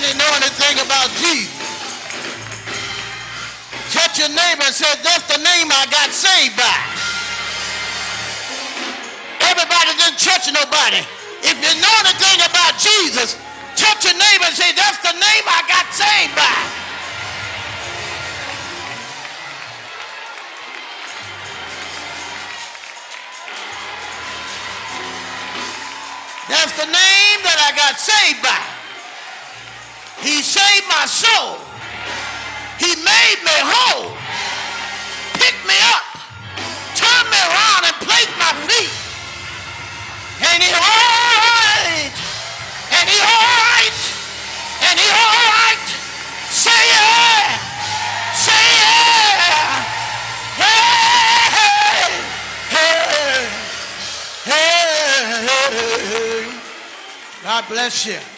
many know anything about Jesus? Touch your neighbor and say, that's the name I got saved by. Everybody didn't touch nobody. If you know anything about Jesus, touch your neighbor and say, that's the name I got saved by. That's the name that I got saved by. He saved my soul. He made me whole. Picked me up. Turned me around and placed my feet. And he all right. And he all right. And he all right. Say yeah. Say yeah. Hey. Hey. Hey. God bless you.